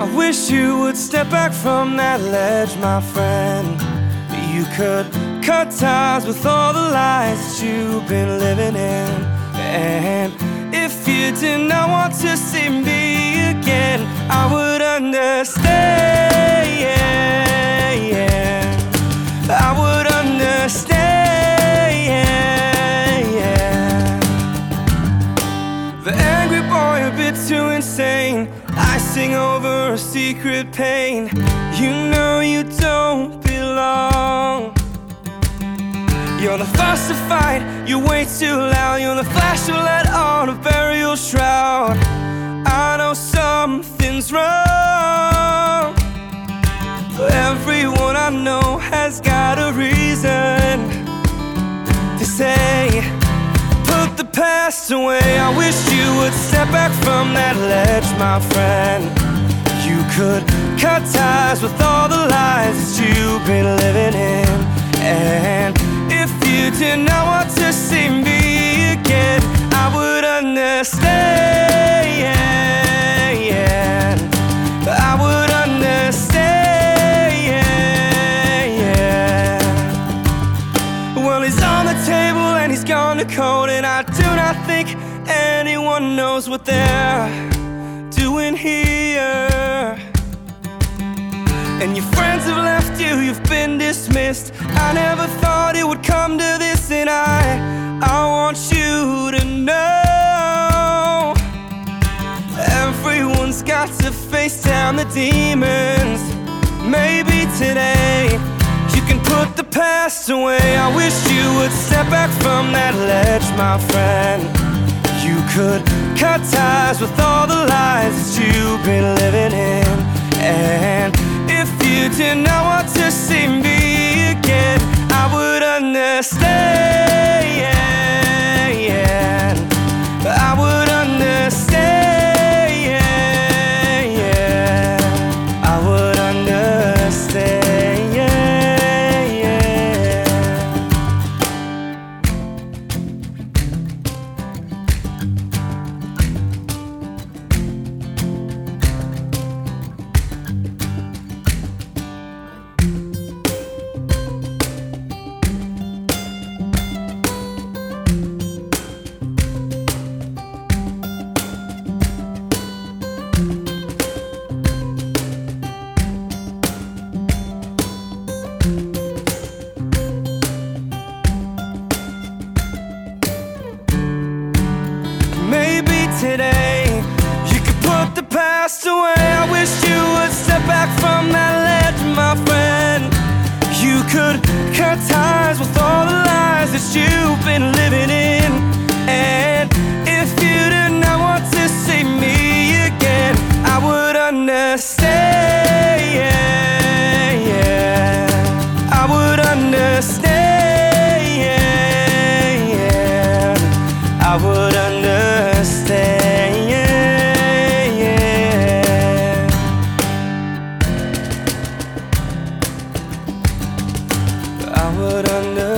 I wish you would step back from that ledge, my friend. You could cut ties with all the lies that you've been living in. And if you did not want to see me again, I would understand. I would understand. The angry boy, a bit too insane. Sing over a secret pain. You know you don't belong. You're the first to fight, you're way too loud. You're the flash of light on a burial shroud. I know something's wrong. Everyone I know has got past away. I wish you would step back from that ledge, my friend. You could cut ties with all the lies that you've been living in. And if you did not want I think anyone knows what they're doing here. And your friends have left you, you've been dismissed. I never thought it would come to this, and I, I want you to know. Everyone's got to face down the demons. Maybe today you can put the past away. I wish you would step back from that ledge, my friend. You could cut ties with all the lies that you've been living in. That you've been living in. And if you did not want to see me again, I would understand. I would understand. I would understand. I would understand.